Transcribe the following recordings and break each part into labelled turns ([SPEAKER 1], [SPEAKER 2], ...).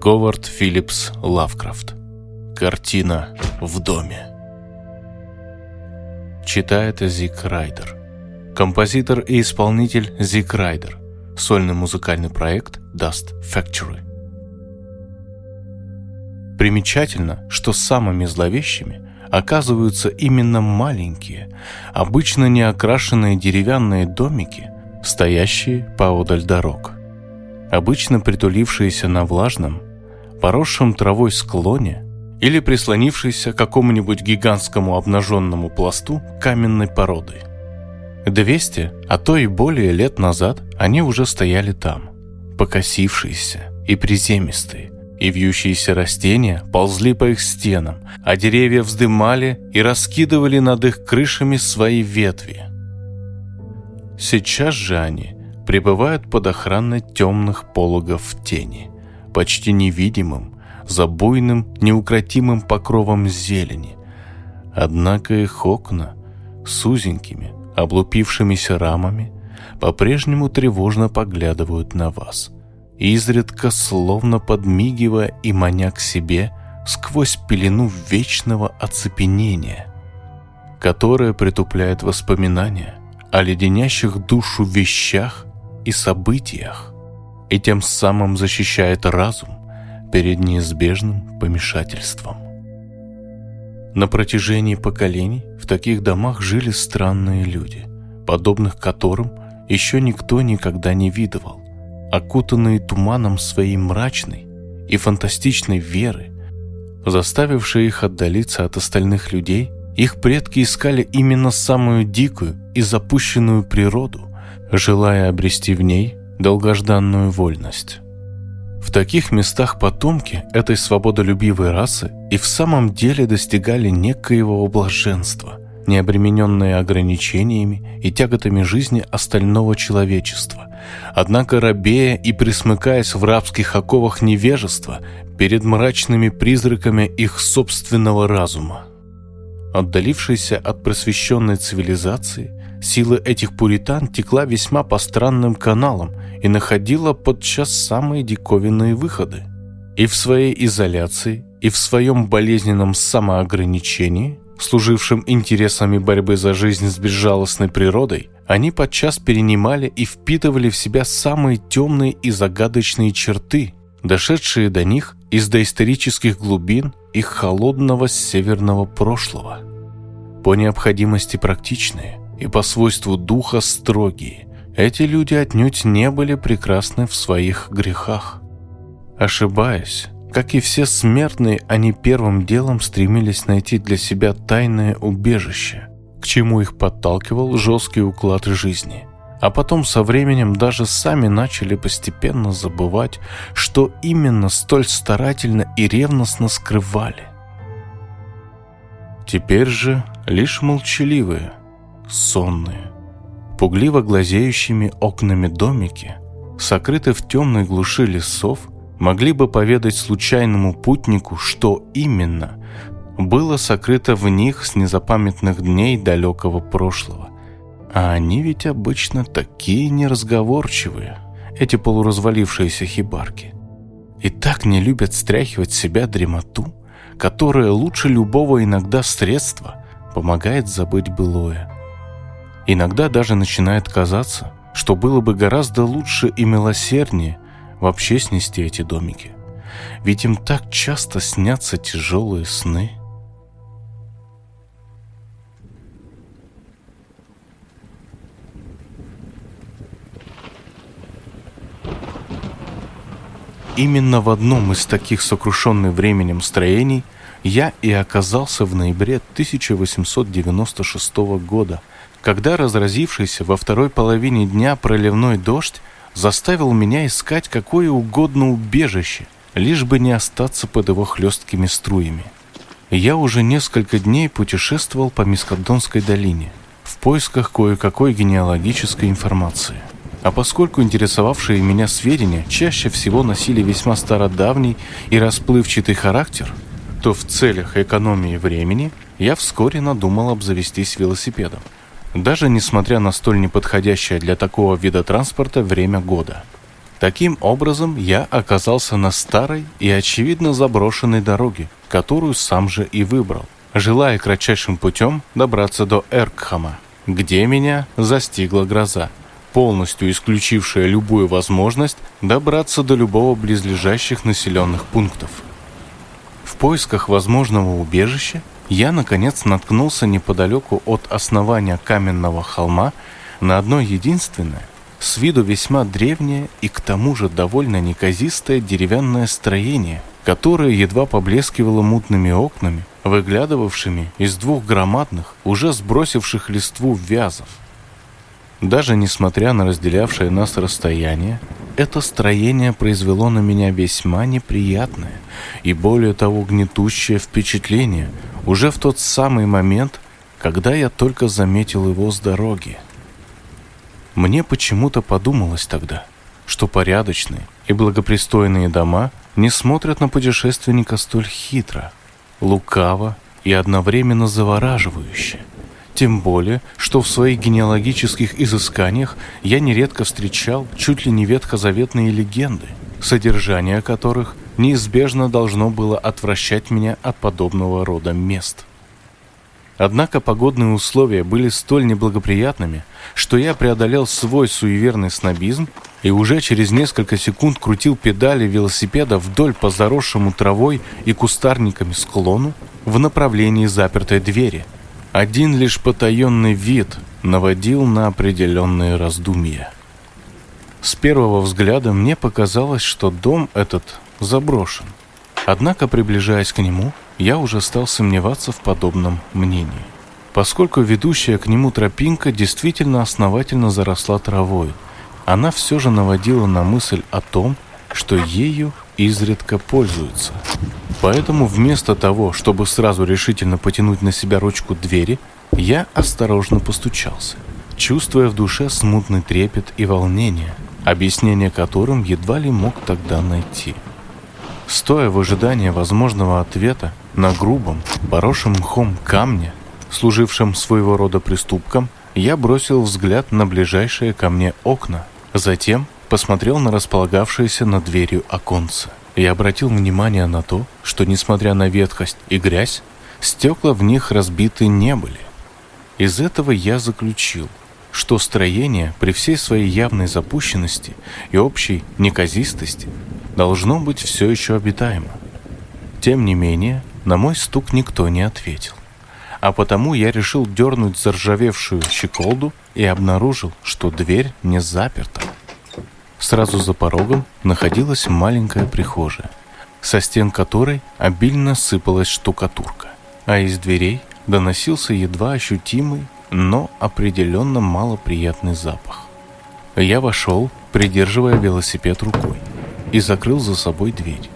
[SPEAKER 1] Говард Филлипс Лавкрафт. Картина в доме. Читает Зик Райдер. Композитор и исполнитель Зик Райдер. Сольный музыкальный проект Dust Factory. Примечательно, что самыми зловещими оказываются именно маленькие, обычно не окрашенные деревянные домики, стоящие поодаль дорог – обычно притулившиеся на влажном поросшем травой склоне или прислонившейся к какому-нибудь гигантскому обнаженному пласту каменной породы. 200, а то и более лет назад они уже стояли там, покосившиеся и приземистые, и вьющиеся растения ползли по их стенам, а деревья вздымали и раскидывали над их крышами свои ветви. Сейчас же они пребывают под охраной темных пологов в тени – почти невидимым, за буйным, неукротимым покровом зелени. Однако их окна с узенькими, облупившимися рамами по-прежнему тревожно поглядывают на вас, изредка словно подмигивая и маня к себе сквозь пелену вечного оцепенения, которое притупляет воспоминания о леденящих душу вещах и событиях и тем самым защищает разум перед неизбежным помешательством. На протяжении поколений в таких домах жили странные люди, подобных которым еще никто никогда не видывал, окутанные туманом своей мрачной и фантастичной веры, заставившие их отдалиться от остальных людей, их предки искали именно самую дикую и запущенную природу, желая обрести в ней долгожданную вольность. В таких местах потомки этой свободолюбивой расы и в самом деле достигали некоего блаженства, не обремененные ограничениями и тяготами жизни остального человечества, однако рабея и присмыкаясь в рабских оковах невежества перед мрачными призраками их собственного разума. Отдалившиеся от просвещенной цивилизации, Сила этих пуритан текла весьма по странным каналам и находила подчас самые диковинные выходы. И в своей изоляции, и в своем болезненном самоограничении, служившем интересами борьбы за жизнь с безжалостной природой, они подчас перенимали и впитывали в себя самые темные и загадочные черты, дошедшие до них из доисторических глубин их холодного северного прошлого. По необходимости практичные, и по свойству духа строгие. Эти люди отнюдь не были прекрасны в своих грехах. Ошибаясь, как и все смертные, они первым делом стремились найти для себя тайное убежище, к чему их подталкивал жесткий уклад жизни. А потом со временем даже сами начали постепенно забывать, что именно столь старательно и ревностно скрывали. Теперь же лишь молчаливые, сонные. Пугливо глазеющими окнами домики, сокрыты в темной глуши лесов, могли бы поведать случайному путнику, что именно было сокрыто в них с незапамятных дней далекого прошлого. А они ведь обычно такие неразговорчивые, эти полуразвалившиеся хибарки. И так не любят стряхивать себя дремоту, которая лучше любого иногда средства помогает забыть былое. Иногда даже начинает казаться, что было бы гораздо лучше и милосерднее вообще снести эти домики. Ведь им так часто снятся тяжелые сны. Именно в одном из таких сокрушенных временем строений я и оказался в ноябре 1896 года – когда разразившийся во второй половине дня проливной дождь заставил меня искать какое угодно убежище, лишь бы не остаться под его хлесткими струями. Я уже несколько дней путешествовал по Мискадонской долине в поисках кое-какой генеалогической информации. А поскольку интересовавшие меня сведения чаще всего носили весьма стародавний и расплывчатый характер, то в целях экономии времени я вскоре надумал обзавестись велосипедом – даже несмотря на столь неподходящее для такого вида транспорта время года. Таким образом, я оказался на старой и очевидно заброшенной дороге, которую сам же и выбрал, желая кратчайшим путем добраться до Эркхама, где меня застигла гроза, полностью исключившая любую возможность добраться до любого близлежащих населенных пунктов. В поисках возможного убежища я, наконец, наткнулся неподалеку от основания каменного холма на одно единственное, с виду весьма древнее и к тому же довольно неказистое деревянное строение, которое едва поблескивало мутными окнами, выглядывавшими из двух громадных, уже сбросивших листву вязов. Даже несмотря на разделявшее нас расстояние, это строение произвело на меня весьма неприятное и более того гнетущее впечатление уже в тот самый момент, когда я только заметил его с дороги. Мне почему-то подумалось тогда, что порядочные и благопристойные дома не смотрят на путешественника столь хитро, лукаво и одновременно завораживающе. Тем более, что в своих генеалогических изысканиях я нередко встречал чуть ли не ветхозаветные легенды, содержание которых неизбежно должно было отвращать меня от подобного рода мест. Однако погодные условия были столь неблагоприятными, что я преодолел свой суеверный снобизм и уже через несколько секунд крутил педали велосипеда вдоль по заросшему травой и кустарниками склону в направлении запертой двери – один лишь потаенный вид наводил на определенные раздумья. С первого взгляда мне показалось, что дом этот заброшен. Однако, приближаясь к нему, я уже стал сомневаться в подобном мнении, поскольку ведущая к нему тропинка действительно основательно заросла травой. Она все же наводила на мысль о том, что ею изредка пользуются. Поэтому вместо того, чтобы сразу решительно потянуть на себя ручку двери, я осторожно постучался, чувствуя в душе смутный трепет и волнение, объяснение которым едва ли мог тогда найти. Стоя в ожидании возможного ответа на грубом, поросшем мхом камне, служившем своего рода приступком, я бросил взгляд на ближайшие ко мне окна, затем – посмотрел на располагавшееся над дверью оконце и обратил внимание на то, что, несмотря на ветхость и грязь, стекла в них разбиты не были. Из этого я заключил, что строение при всей своей явной запущенности и общей неказистости должно быть все еще обитаемо. Тем не менее, на мой стук никто не ответил. А потому я решил дернуть заржавевшую щеколду и обнаружил, что дверь не заперта. Сразу за порогом находилась маленькая прихожая, со стен которой обильно сыпалась штукатурка, а из дверей доносился едва ощутимый, но определенно малоприятный запах. Я вошел, придерживая велосипед рукой, и закрыл за собой дверь.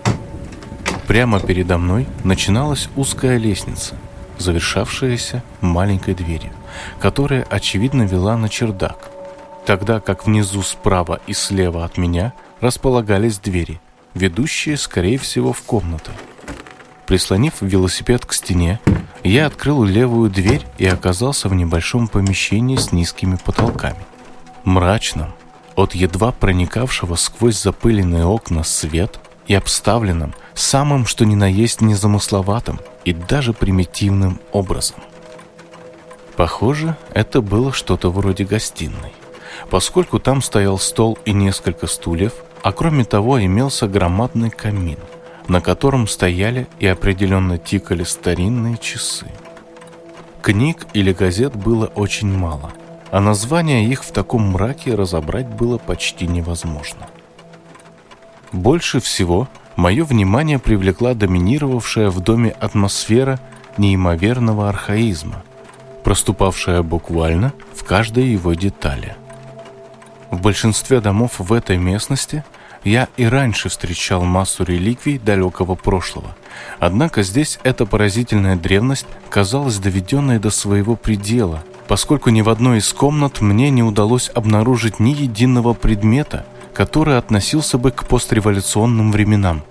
[SPEAKER 1] Прямо передо мной начиналась узкая лестница, завершавшаяся маленькой дверью, которая, очевидно, вела на чердак, тогда как внизу справа и слева от меня располагались двери, ведущие, скорее всего, в комнату. Прислонив велосипед к стене, я открыл левую дверь и оказался в небольшом помещении с низкими потолками. Мрачном, от едва проникавшего сквозь запыленные окна свет и обставленным самым что ни на есть незамысловатым и даже примитивным образом. Похоже, это было что-то вроде гостиной поскольку там стоял стол и несколько стульев, а кроме того имелся громадный камин, на котором стояли и определенно тикали старинные часы. Книг или газет было очень мало, а названия их в таком мраке разобрать было почти невозможно. Больше всего мое внимание привлекла доминировавшая в доме атмосфера неимоверного архаизма, проступавшая буквально в каждой его детали – в большинстве домов в этой местности я и раньше встречал массу реликвий далекого прошлого. Однако здесь эта поразительная древность казалась доведенной до своего предела, поскольку ни в одной из комнат мне не удалось обнаружить ни единого предмета, который относился бы к постреволюционным временам.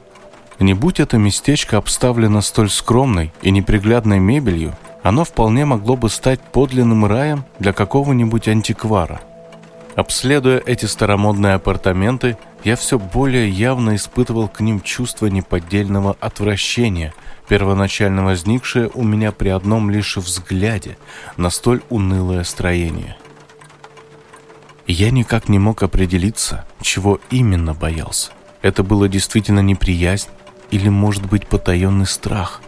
[SPEAKER 1] Не будь это местечко обставлено столь скромной и неприглядной мебелью, оно вполне могло бы стать подлинным раем для какого-нибудь антиквара – Обследуя эти старомодные апартаменты, я все более явно испытывал к ним чувство неподдельного отвращения, первоначально возникшее у меня при одном лишь взгляде на столь унылое строение. Я никак не мог определиться, чего именно боялся. Это было действительно неприязнь или, может быть, потаенный страх,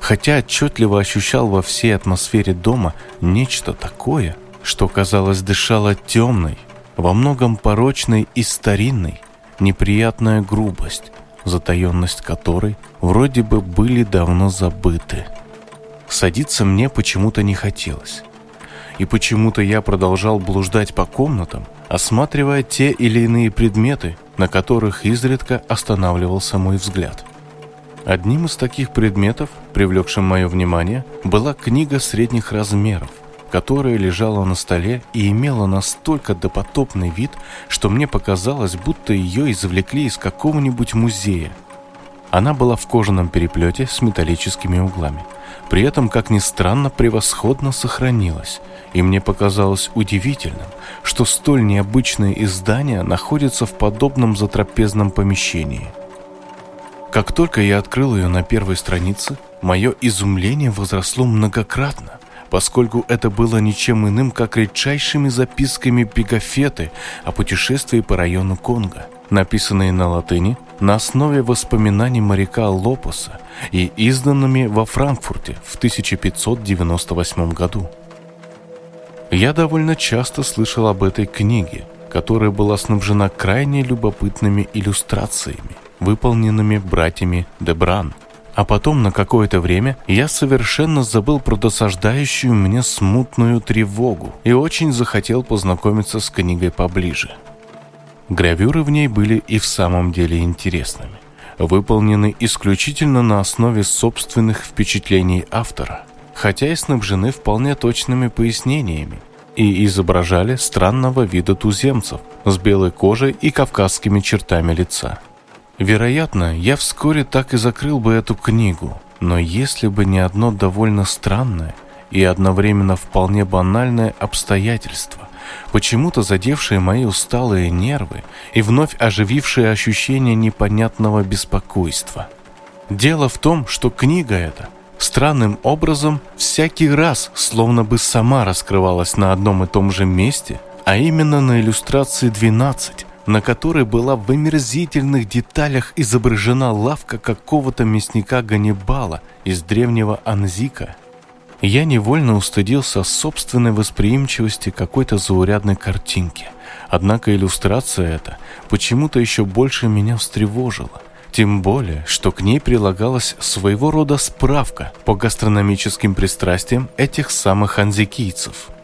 [SPEAKER 1] хотя отчетливо ощущал во всей атмосфере дома нечто такое, что, казалось, дышало темной, во многом порочной и старинной, неприятная грубость, затаенность которой вроде бы были давно забыты. Садиться мне почему-то не хотелось. И почему-то я продолжал блуждать по комнатам, осматривая те или иные предметы, на которых изредка останавливался мой взгляд. Одним из таких предметов, привлекшим мое внимание, была книга средних размеров – которая лежала на столе и имела настолько допотопный вид, что мне показалось, будто ее извлекли из какого-нибудь музея. Она была в кожаном переплете с металлическими углами. При этом, как ни странно, превосходно сохранилась, и мне показалось удивительным, что столь необычное издание находится в подобном затрапезном помещении. Как только я открыл ее на первой странице, мое изумление возросло многократно поскольку это было ничем иным, как редчайшими записками Пегафеты о путешествии по району Конго, написанные на латыни на основе воспоминаний моряка Лопеса и изданными во Франкфурте в 1598 году. Я довольно часто слышал об этой книге, которая была снабжена крайне любопытными иллюстрациями, выполненными братьями Дебран – а потом на какое-то время я совершенно забыл про досаждающую мне смутную тревогу и очень захотел познакомиться с книгой поближе. Гравюры в ней были и в самом деле интересными, выполнены исключительно на основе собственных впечатлений автора, хотя и снабжены вполне точными пояснениями, и изображали странного вида туземцев с белой кожей и кавказскими чертами лица – Вероятно, я вскоре так и закрыл бы эту книгу, но если бы не одно довольно странное и одновременно вполне банальное обстоятельство, почему-то задевшее мои усталые нервы и вновь оживившее ощущение непонятного беспокойства. Дело в том, что книга эта странным образом всякий раз словно бы сама раскрывалась на одном и том же месте, а именно на иллюстрации 12, на которой была в омерзительных деталях изображена лавка какого-то мясника Ганнибала из древнего Анзика. Я невольно устыдился собственной восприимчивости какой-то заурядной картинки. Однако иллюстрация эта почему-то еще больше меня встревожила. Тем более, что к ней прилагалась своего рода справка по гастрономическим пристрастиям этих самых анзикийцев –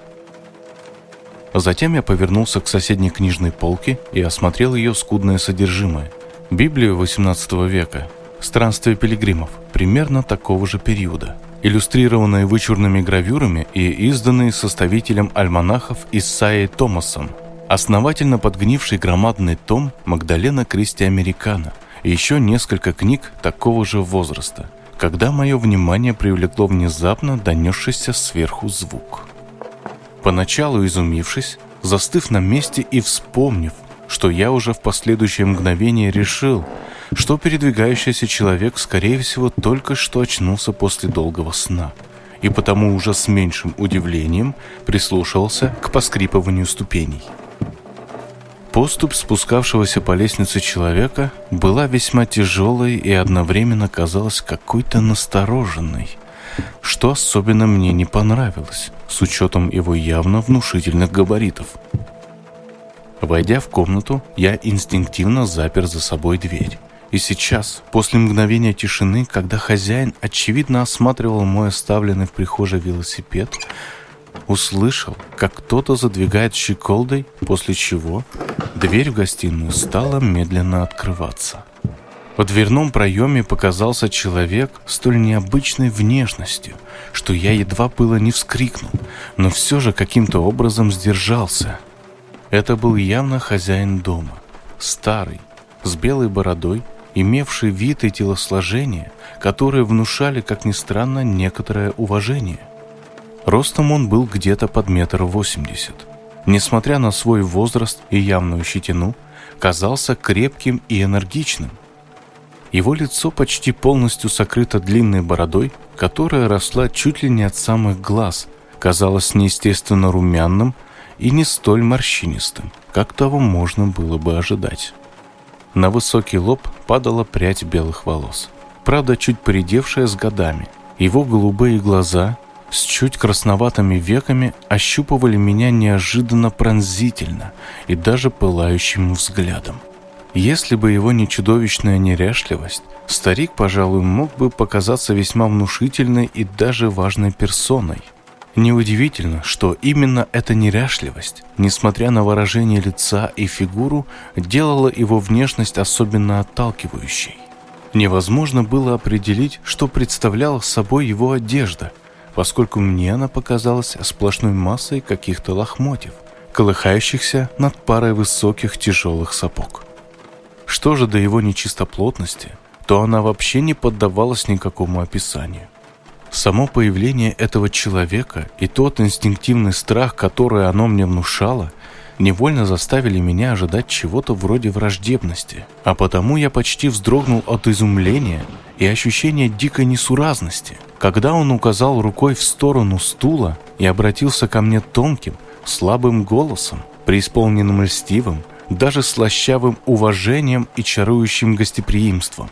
[SPEAKER 1] Затем я повернулся к соседней книжной полке и осмотрел ее скудное содержимое. Библию 18 века, Странствие пилигримов», примерно такого же периода, иллюстрированные вычурными гравюрами и изданные составителем альманахов Исаией Томасом, основательно подгнивший громадный том Магдалена Кристи Американа и еще несколько книг такого же возраста, когда мое внимание привлекло внезапно донесшийся сверху звук. Поначалу изумившись, застыв на месте и вспомнив, что я уже в последующее мгновение решил, что передвигающийся человек, скорее всего, только что очнулся после долгого сна, и потому уже с меньшим удивлением прислушивался к поскрипыванию ступеней. Поступ, спускавшегося по лестнице человека была весьма тяжелой и одновременно казалась какой-то настороженной, что особенно мне не понравилось с учетом его явно внушительных габаритов. Войдя в комнату, я инстинктивно запер за собой дверь. И сейчас, после мгновения тишины, когда хозяин очевидно осматривал мой оставленный в прихожей велосипед, услышал, как кто-то задвигает щеколдой, после чего дверь в гостиную стала медленно открываться. В дверном проеме показался человек столь необычной внешностью, что я едва было не вскрикнул, но все же каким-то образом сдержался. Это был явно хозяин дома, старый, с белой бородой, имевший вид и телосложение, которые внушали, как ни странно, некоторое уважение. Ростом он был где-то под метр восемьдесят. Несмотря на свой возраст и явную щетину, казался крепким и энергичным. Его лицо почти полностью сокрыто длинной бородой, которая росла чуть ли не от самых глаз, казалось неестественно румяным и не столь морщинистым, как того можно было бы ожидать. На высокий лоб падала прядь белых волос, правда чуть поредевшая с годами. Его голубые глаза с чуть красноватыми веками ощупывали меня неожиданно пронзительно и даже пылающим взглядом. Если бы его не чудовищная неряшливость, старик, пожалуй, мог бы показаться весьма внушительной и даже важной персоной. Неудивительно, что именно эта неряшливость, несмотря на выражение лица и фигуру, делала его внешность особенно отталкивающей. Невозможно было определить, что представляла собой его одежда, поскольку мне она показалась сплошной массой каких-то лохмотьев, колыхающихся над парой высоких тяжелых сапог. Что же до его нечистоплотности, то она вообще не поддавалась никакому описанию. Само появление этого человека и тот инстинктивный страх, который оно мне внушало, невольно заставили меня ожидать чего-то вроде враждебности, а потому я почти вздрогнул от изумления и ощущения дикой несуразности, когда он указал рукой в сторону стула и обратился ко мне тонким, слабым голосом, преисполненным льстивым даже слащавым уважением и чарующим гостеприимством.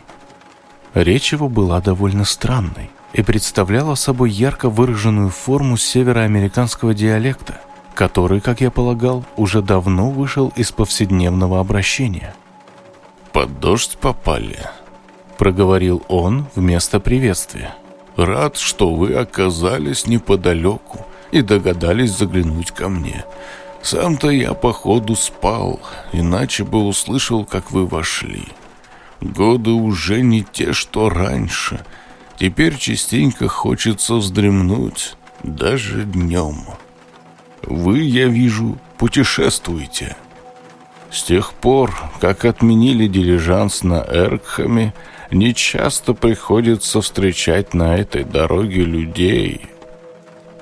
[SPEAKER 1] Речь его была довольно странной и представляла собой ярко выраженную форму североамериканского диалекта, который, как я полагал, уже давно вышел из повседневного обращения.
[SPEAKER 2] «Под дождь попали», —
[SPEAKER 1] проговорил он вместо приветствия.
[SPEAKER 2] «Рад, что вы оказались неподалеку и догадались заглянуть ко мне. Сам-то я, походу, спал, иначе бы услышал, как вы вошли. Годы уже не те, что раньше. Теперь частенько хочется вздремнуть, даже днем. Вы, я вижу, путешествуете. С тех пор, как отменили дилижанс на Эркхаме, нечасто приходится встречать на этой дороге людей,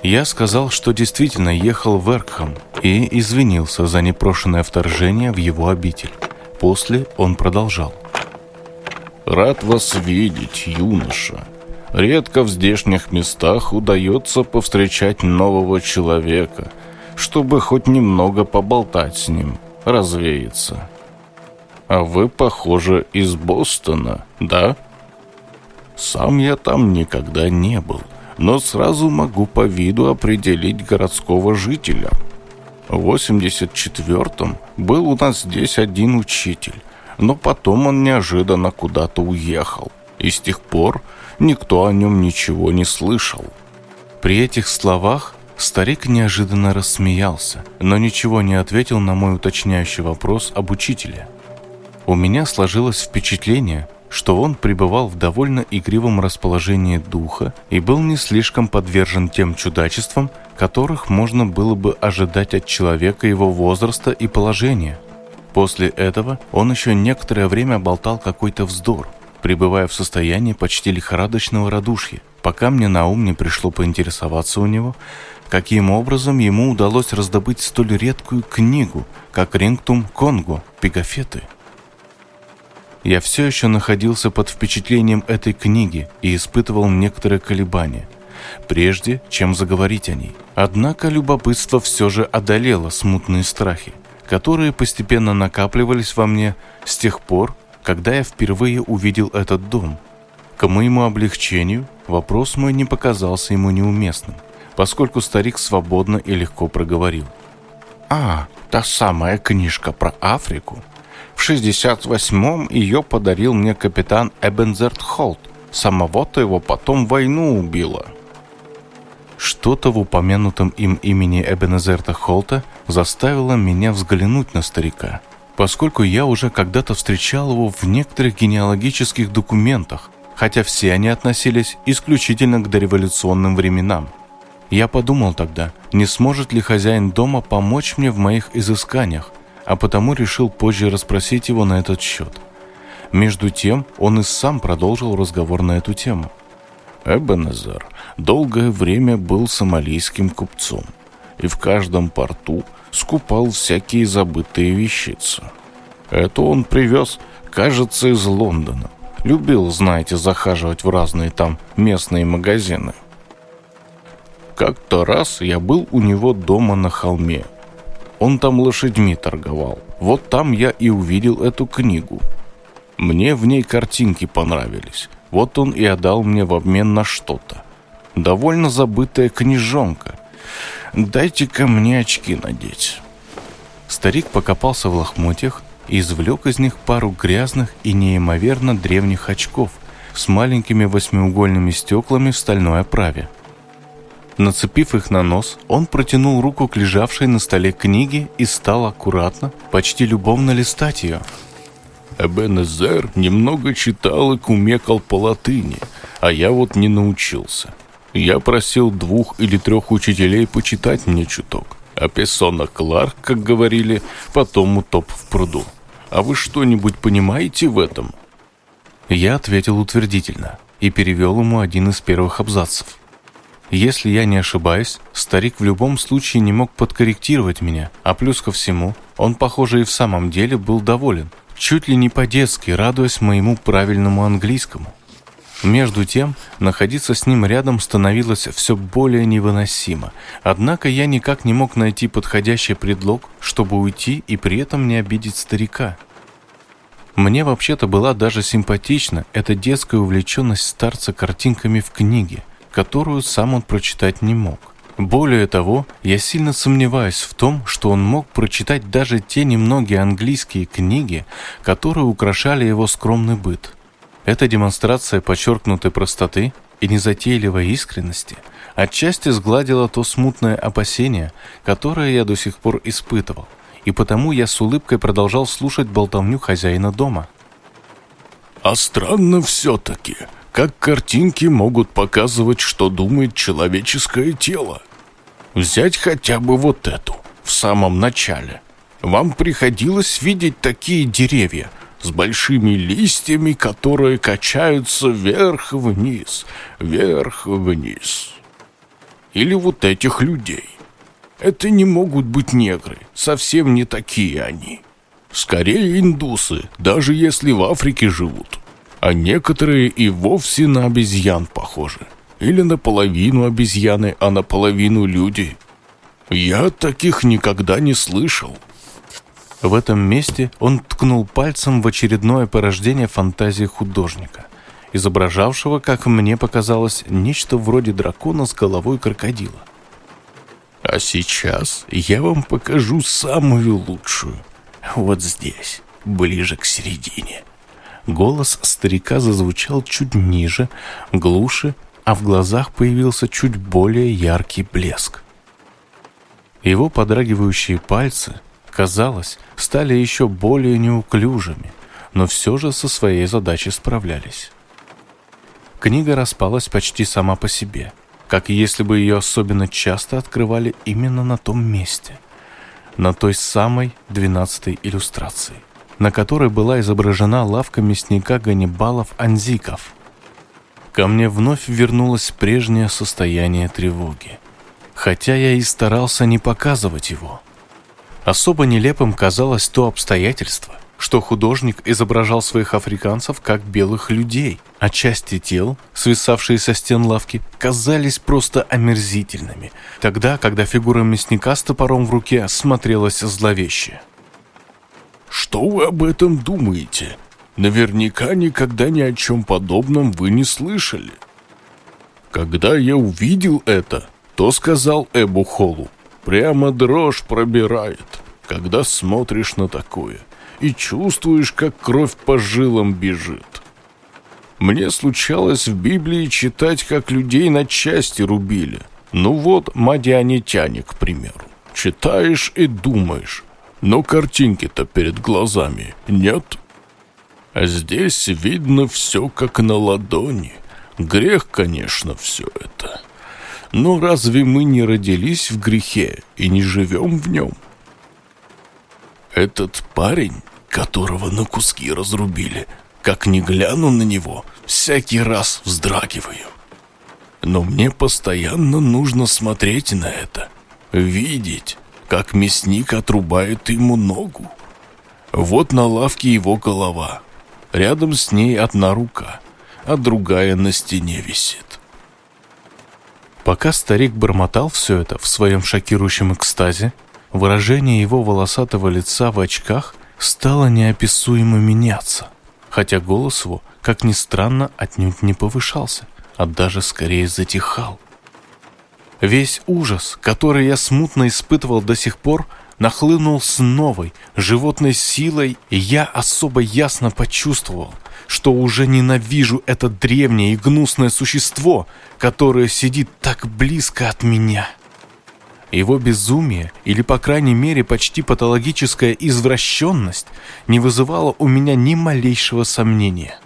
[SPEAKER 1] я сказал, что действительно ехал в Эркхам и извинился за непрошенное вторжение в его обитель. После он продолжал.
[SPEAKER 2] «Рад вас видеть, юноша. Редко в здешних местах удается повстречать нового человека, чтобы хоть немного поболтать с ним, развеяться. А вы, похоже, из Бостона, да?» «Сам я там никогда не был» но сразу могу по виду определить городского жителя. В 84-м был у нас здесь один учитель, но потом он неожиданно куда-то уехал, и с тех пор никто о нем ничего не слышал.
[SPEAKER 1] При этих словах старик неожиданно рассмеялся, но ничего не ответил на мой уточняющий вопрос об учителе. У меня сложилось впечатление – что он пребывал в довольно игривом расположении духа и был не слишком подвержен тем чудачествам, которых можно было бы ожидать от человека его возраста и положения. После этого он еще некоторое время болтал какой-то вздор, пребывая в состоянии почти лихорадочного радушья, пока мне на ум не пришло поинтересоваться у него, каким образом ему удалось раздобыть столь редкую книгу, как «Рингтум Конго» Пегафеты. – я все еще находился под впечатлением этой книги и испытывал некоторые колебания, прежде чем заговорить о ней. Однако любопытство все же одолело смутные страхи, которые постепенно накапливались во мне с тех пор, когда я впервые увидел этот дом. К моему облегчению вопрос мой не показался ему неуместным, поскольку старик свободно и легко проговорил. «А, та самая книжка про Африку, в 68-м ее подарил мне капитан Эбензерт Холт. Самого-то его потом войну убило. Что-то в упомянутом им имени Эбенезерта Холта заставило меня взглянуть на старика, поскольку я уже когда-то встречал его в некоторых генеалогических документах, хотя все они относились исключительно к дореволюционным временам. Я подумал тогда, не сможет ли хозяин дома помочь мне в моих изысканиях, а потому решил позже расспросить его на этот счет. Между тем он и сам продолжил разговор на эту тему.
[SPEAKER 2] Эбенезер долгое время был сомалийским купцом и в каждом порту скупал всякие забытые вещицы. Это он привез, кажется, из Лондона. Любил, знаете, захаживать в разные там местные магазины. Как-то раз я был у него дома на холме – он там лошадьми торговал. Вот там я и увидел эту книгу. Мне в ней картинки понравились. Вот он и отдал мне в обмен на что-то. Довольно забытая книжонка. Дайте-ка мне очки надеть.
[SPEAKER 1] Старик покопался в лохмотьях и извлек из них пару грязных и неимоверно древних очков с маленькими восьмиугольными стеклами в стальной оправе. Нацепив их на нос, он протянул руку к лежавшей на столе книге и стал аккуратно, почти любовно листать ее.
[SPEAKER 2] Эбенезер немного читал и кумекал по латыни, а я вот не научился. Я просил двух или трех учителей почитать мне чуток. А Песона Кларк, как говорили, потом утоп в пруду. А вы что-нибудь понимаете в этом?
[SPEAKER 1] Я ответил утвердительно и перевел ему один из первых абзацев. Если я не ошибаюсь, старик в любом случае не мог подкорректировать меня, а плюс ко всему, он, похоже, и в самом деле был доволен, чуть ли не по-детски радуясь моему правильному английскому. Между тем, находиться с ним рядом становилось все более невыносимо. Однако я никак не мог найти подходящий предлог, чтобы уйти и при этом не обидеть старика. Мне вообще-то была даже симпатична эта детская увлеченность старца картинками в книге которую сам он прочитать не мог. Более того, я сильно сомневаюсь в том, что он мог прочитать даже те немногие английские книги, которые украшали его скромный быт. Эта демонстрация подчеркнутой простоты и незатейливой искренности отчасти сгладила то смутное опасение, которое я до сих пор испытывал, и потому я с улыбкой продолжал слушать болтовню хозяина дома.
[SPEAKER 2] «А странно все-таки», как картинки могут показывать, что думает человеческое тело. Взять хотя бы вот эту, в самом начале. Вам приходилось видеть такие деревья с большими листьями, которые качаются вверх-вниз, вверх-вниз. Или вот этих людей. Это не могут быть негры, совсем не такие они. Скорее индусы, даже если в Африке живут а некоторые и вовсе на обезьян похожи. Или наполовину обезьяны, а наполовину люди. Я таких никогда не слышал.
[SPEAKER 1] В этом месте он ткнул пальцем в очередное порождение фантазии художника, изображавшего, как мне показалось, нечто вроде дракона с головой крокодила.
[SPEAKER 2] А сейчас я вам покажу самую лучшую. Вот здесь, ближе к середине.
[SPEAKER 1] Голос старика зазвучал чуть ниже, глуше, а в глазах появился чуть более яркий блеск. Его подрагивающие пальцы, казалось, стали еще более неуклюжими, но все же со своей задачей справлялись. Книга распалась почти сама по себе, как если бы ее особенно часто открывали именно на том месте, на той самой двенадцатой иллюстрации на которой была изображена лавка мясника Ганнибалов Анзиков. Ко мне вновь вернулось прежнее состояние тревоги, хотя я и старался не показывать его. Особо нелепым казалось то обстоятельство, что художник изображал своих африканцев как белых людей, а части тел, свисавшие со стен лавки, казались просто омерзительными, тогда, когда фигура мясника с топором в руке смотрелась зловеще.
[SPEAKER 2] Что вы об этом думаете? Наверняка никогда ни о чем подобном вы не слышали. Когда я увидел это, то сказал Эбу Холу, прямо дрожь пробирает, когда смотришь на такое, и чувствуешь, как кровь по жилам бежит. Мне случалось в Библии читать, как людей на части рубили. Ну вот, мадианитяне, к примеру. Читаешь и думаешь, но картинки-то перед глазами нет. А здесь видно все как на ладони. Грех, конечно, все это. Но разве мы не родились в грехе и не живем в нем? Этот парень, которого на куски разрубили, как ни гляну на него, всякий раз вздрагиваю. Но мне постоянно нужно смотреть на это, видеть, как мясник отрубает ему ногу. Вот на лавке его голова, рядом с ней одна рука, а другая на стене висит.
[SPEAKER 1] Пока старик бормотал все это в своем шокирующем экстазе, выражение его волосатого лица в очках стало неописуемо меняться, хотя голос его, как ни странно, отнюдь не повышался, а даже скорее затихал. Весь ужас, который я смутно испытывал до сих пор, нахлынул с новой, животной силой, и я особо ясно почувствовал, что уже ненавижу это древнее и гнусное существо, которое сидит так близко от меня. Его безумие, или по крайней мере почти патологическая извращенность, не вызывало у меня ни малейшего сомнения.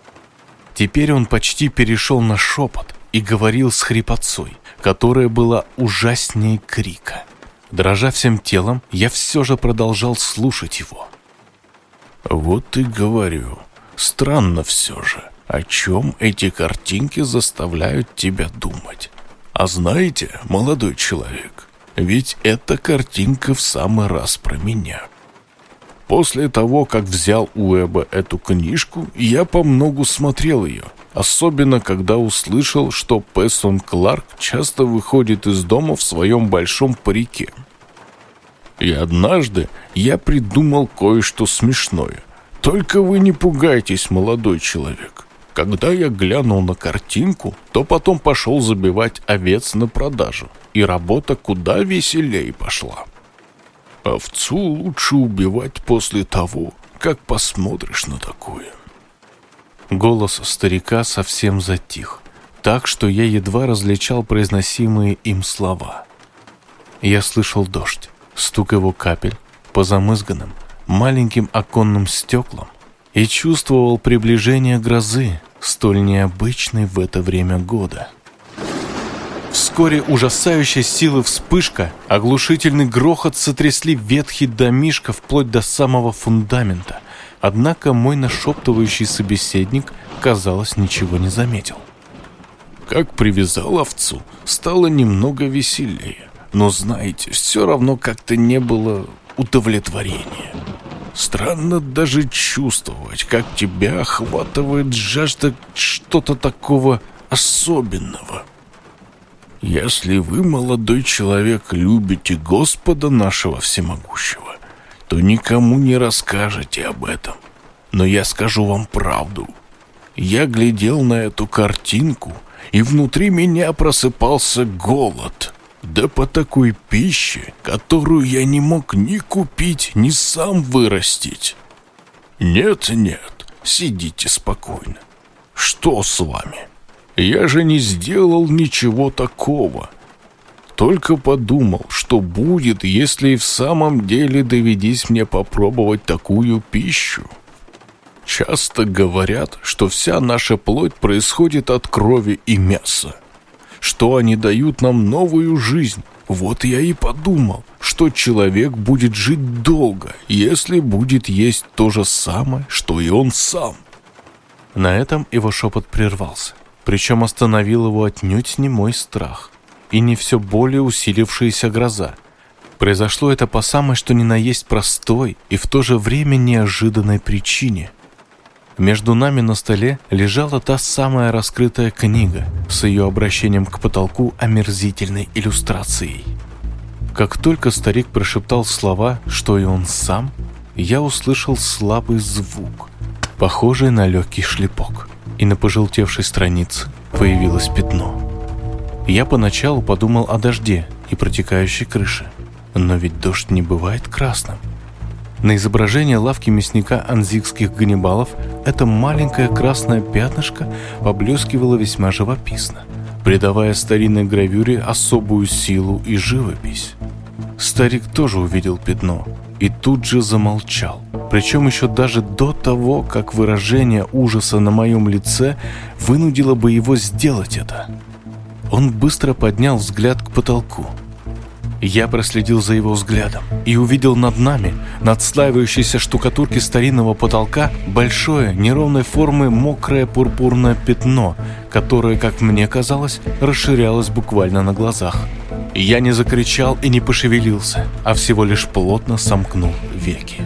[SPEAKER 1] Теперь он почти перешел на шепот и говорил с хрипотцой которая была ужаснее крика. Дрожа всем телом, я все же продолжал слушать его.
[SPEAKER 2] «Вот и говорю, странно все же, о чем эти картинки заставляют тебя думать. А знаете, молодой человек, ведь эта картинка в самый раз про меня». После того, как взял у Эба эту книжку, я по многу смотрел ее – особенно когда услышал, что Пессон Кларк часто выходит из дома в своем большом парике. И однажды я придумал кое-что смешное. Только вы не пугайтесь, молодой человек. Когда я глянул на картинку, то потом пошел забивать овец на продажу, и работа куда веселее пошла. Овцу лучше убивать после того, как посмотришь на такое.
[SPEAKER 1] Голос старика совсем затих, так что я едва различал произносимые им слова. Я слышал дождь, стук его капель по замызганным, маленьким оконным стеклам и чувствовал приближение грозы, столь необычной в это время года. Вскоре ужасающей силы вспышка, оглушительный грохот сотрясли ветхий домишко вплоть до самого фундамента. Однако мой нашептывающий собеседник, казалось, ничего не заметил.
[SPEAKER 2] Как привязал овцу, стало немного веселее. Но знаете, все равно как-то не было удовлетворения. Странно даже чувствовать, как тебя охватывает жажда что-то такого особенного. Если вы, молодой человек, любите Господа нашего всемогущего, что никому не расскажете об этом. Но я скажу вам правду. Я глядел на эту картинку, и внутри меня просыпался голод. Да по такой пище, которую я не мог ни купить, ни сам вырастить. Нет-нет, сидите спокойно. Что с вами? Я же не сделал ничего такого. — только подумал, что будет, если в самом деле доведись мне попробовать такую пищу. Часто говорят, что вся наша плоть происходит от крови и мяса, что они дают нам новую жизнь. Вот я и подумал, что человек будет жить долго, если будет есть то же самое, что и он сам.
[SPEAKER 1] На этом его шепот прервался, причем остановил его отнюдь не мой страх и не все более усилившаяся гроза. Произошло это по самой что ни на есть простой и в то же время неожиданной причине. Между нами на столе лежала та самая раскрытая книга с ее обращением к потолку омерзительной иллюстрацией. Как только старик прошептал слова, что и он сам, я услышал слабый звук, похожий на легкий шлепок, и на пожелтевшей странице появилось пятно. Я поначалу подумал о дожде и протекающей крыше. Но ведь дождь не бывает красным. На изображении лавки мясника анзикских ганнибалов это маленькое красное пятнышко поблескивало весьма живописно, придавая старинной гравюре особую силу и живопись. Старик тоже увидел пятно и тут же замолчал. Причем еще даже до того, как выражение ужаса на моем лице вынудило бы его сделать это он быстро поднял взгляд к потолку. Я проследил за его взглядом и увидел над нами, над слаивающейся штукатурки старинного потолка, большое, неровной формы мокрое пурпурное пятно, которое, как мне казалось, расширялось буквально на глазах. Я не закричал и не пошевелился, а всего лишь плотно сомкнул веки.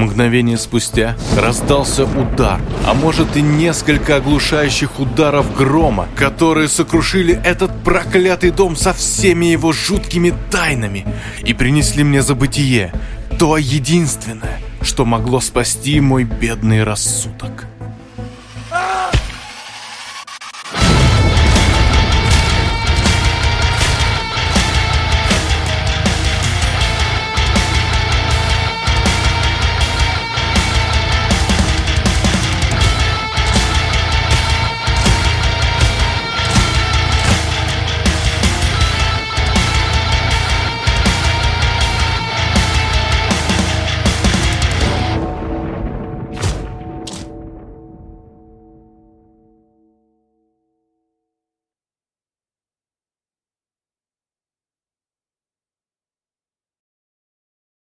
[SPEAKER 1] Мгновение спустя раздался удар, а может и несколько оглушающих ударов грома, которые сокрушили этот проклятый дом со всеми его жуткими тайнами и принесли мне забытие, то единственное, что могло спасти мой бедный рассудок.